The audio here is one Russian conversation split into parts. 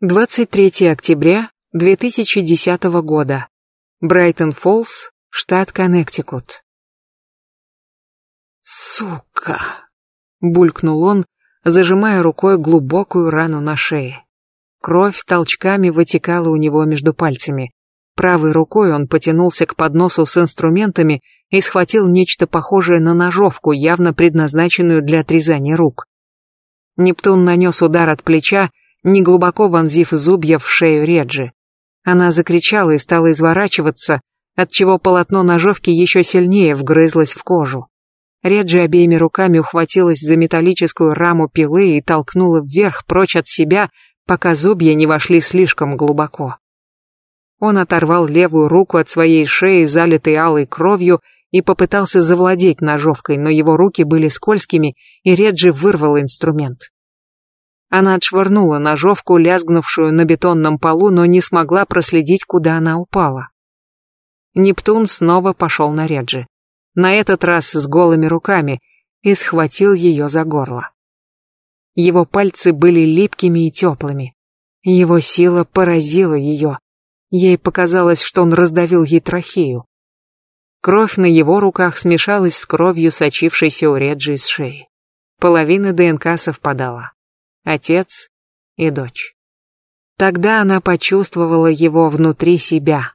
23 октября 2010 года. Брайтон-Фоллс, штат Коннектикут. «Сука!» — булькнул он, зажимая рукой глубокую рану на шее. Кровь толчками вытекала у него между пальцами. Правой рукой он потянулся к подносу с инструментами и схватил нечто похожее на ножовку, явно предназначенную для отрезания рук. Нептун нанес удар от плеча, неглубоко вонзив зубья в шею Реджи. Она закричала и стала изворачиваться, отчего полотно ножовки еще сильнее вгрызлось в кожу. Реджи обеими руками ухватилась за металлическую раму пилы и толкнула вверх прочь от себя, пока зубья не вошли слишком глубоко. Он оторвал левую руку от своей шеи, залитой алой кровью, и попытался завладеть ножовкой, но его руки были скользкими, и Реджи вырвал инструмент. Она отшвырнула ножовку, лязгнувшую на бетонном полу, но не смогла проследить, куда она упала. Нептун снова пошел на Реджи. На этот раз с голыми руками, и схватил ее за горло. Его пальцы были липкими и теплыми. Его сила поразила ее. Ей показалось, что он раздавил ей трахею. Кровь на его руках смешалась с кровью, сочившейся у Реджи из шеи. Половина ДНК совпадала отец и дочь. Тогда она почувствовала его внутри себя.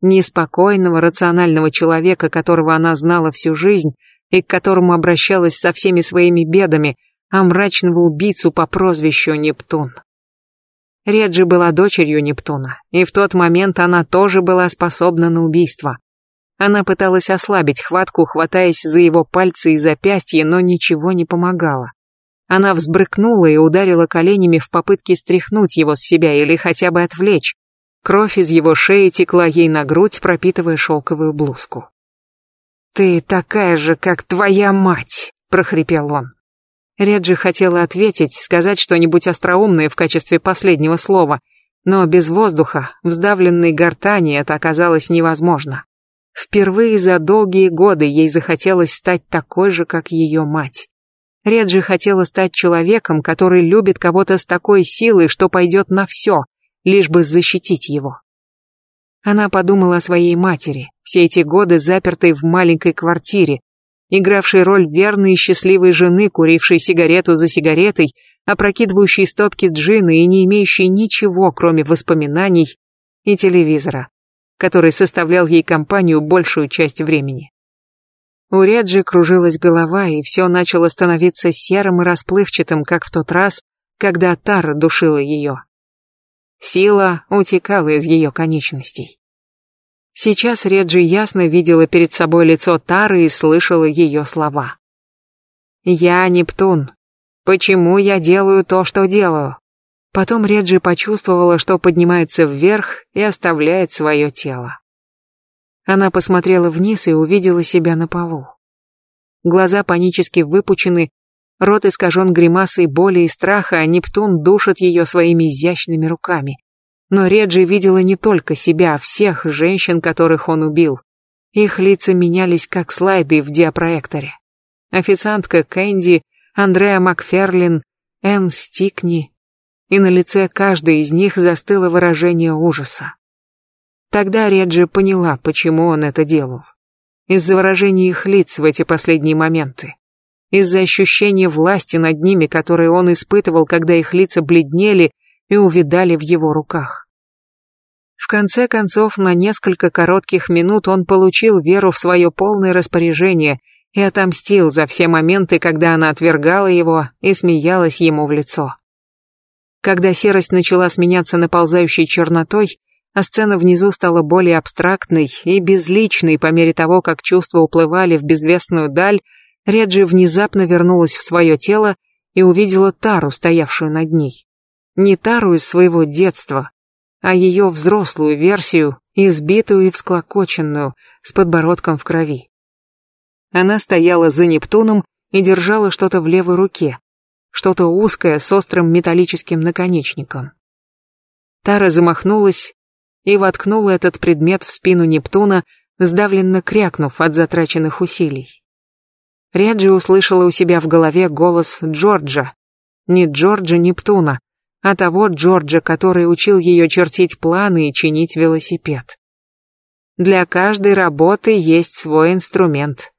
Неспокойного, рационального человека, которого она знала всю жизнь и к которому обращалась со всеми своими бедами, а мрачного убийцу по прозвищу Нептун. Реджи была дочерью Нептуна, и в тот момент она тоже была способна на убийство. Она пыталась ослабить хватку, хватаясь за его пальцы и запястья, но ничего не помогало. Она взбрыкнула и ударила коленями в попытке стряхнуть его с себя или хотя бы отвлечь. Кровь из его шеи текла ей на грудь, пропитывая шелковую блузку. «Ты такая же, как твоя мать!» — прохрипел он. Реджи хотела ответить, сказать что-нибудь остроумное в качестве последнего слова, но без воздуха, в сдавленной гортани это оказалось невозможно. Впервые за долгие годы ей захотелось стать такой же, как ее мать. Реджи хотела стать человеком, который любит кого-то с такой силой, что пойдет на все, лишь бы защитить его. Она подумала о своей матери, все эти годы запертой в маленькой квартире, игравшей роль верной и счастливой жены, курившей сигарету за сигаретой, опрокидывающей стопки джина и не имеющей ничего, кроме воспоминаний и телевизора, который составлял ей компанию большую часть времени. У Реджи кружилась голова, и все начало становиться серым и расплывчатым, как в тот раз, когда Тара душила ее. Сила утекала из ее конечностей. Сейчас Реджи ясно видела перед собой лицо Тары и слышала ее слова. «Я Нептун. Почему я делаю то, что делаю?» Потом Реджи почувствовала, что поднимается вверх и оставляет свое тело. Она посмотрела вниз и увидела себя на полу. Глаза панически выпучены, рот искажен гримасой боли и страха, а Нептун душит ее своими изящными руками. Но Реджи видела не только себя, а всех женщин, которых он убил. Их лица менялись как слайды в диапроекторе. Официантка Кэнди, Андреа Макферлин, Энн Стикни. И на лице каждой из них застыло выражение ужаса. Тогда Реджи поняла, почему он это делал. Из-за выражения их лиц в эти последние моменты. Из-за ощущения власти над ними, которое он испытывал, когда их лица бледнели и увидали в его руках. В конце концов, на несколько коротких минут он получил веру в свое полное распоряжение и отомстил за все моменты, когда она отвергала его и смеялась ему в лицо. Когда серость начала сменяться наползающей чернотой, а сцена внизу стала более абстрактной и безличной по мере того, как чувства уплывали в безвестную даль, Реджи внезапно вернулась в свое тело и увидела Тару, стоявшую над ней. Не Тару из своего детства, а ее взрослую версию, избитую и всклокоченную, с подбородком в крови. Она стояла за Нептуном и держала что-то в левой руке, что-то узкое с острым металлическим наконечником. Тара замахнулась и воткнула этот предмет в спину Нептуна, сдавленно крякнув от затраченных усилий. Реджи услышала у себя в голове голос Джорджа. Не Джорджа Нептуна, а того Джорджа, который учил ее чертить планы и чинить велосипед. Для каждой работы есть свой инструмент.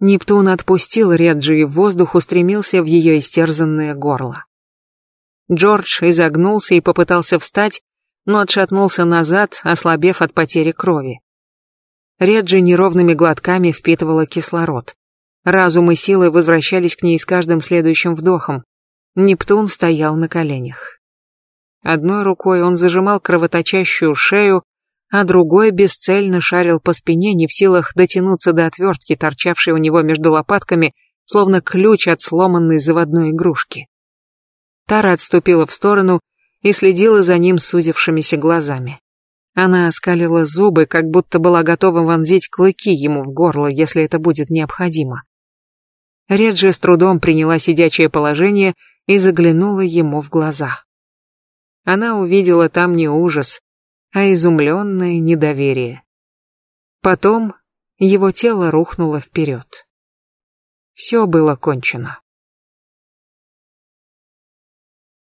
Нептун отпустил Реджи и в воздух устремился в ее истерзанное горло. Джордж изогнулся и попытался встать, но отшатнулся назад, ослабев от потери крови. Реджи неровными глотками впитывала кислород. Разум и силы возвращались к ней с каждым следующим вдохом. Нептун стоял на коленях. Одной рукой он зажимал кровоточащую шею, а другой бесцельно шарил по спине, не в силах дотянуться до отвертки, торчавшей у него между лопатками, словно ключ от сломанной заводной игрушки. Тара отступила в сторону и следила за ним сузившимися глазами. Она оскалила зубы, как будто была готова вонзить клыки ему в горло, если это будет необходимо. Реджи с трудом приняла сидячее положение и заглянула ему в глаза. Она увидела там не ужас, а изумленное недоверие. Потом его тело рухнуло вперед. Все было кончено.